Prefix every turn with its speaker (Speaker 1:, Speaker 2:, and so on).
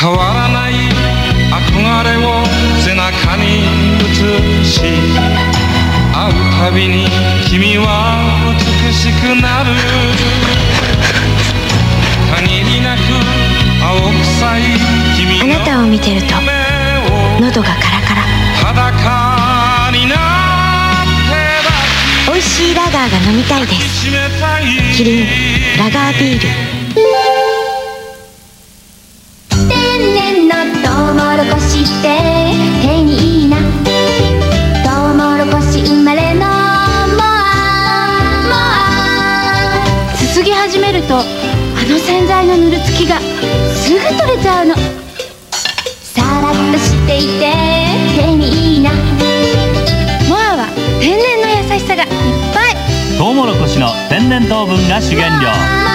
Speaker 1: 変わらない憧れを背中に映し会うたびに君は美しくなる。限りなく青臭い君の
Speaker 2: あなたを見てると喉がカラカラ。
Speaker 1: 裸になって
Speaker 2: 美味しいラガーが飲みたいです。キリンラガービール
Speaker 3: モロコシって手にいいなトウモロコシ生まれのモアモアすすぎ始めるとあの洗剤のぬるつきがすぐ取れちゃうの。さらっとしていて手にいいなモアは天然の優しさがいっぱい。
Speaker 4: トウモロコシの天然糖分が主原料。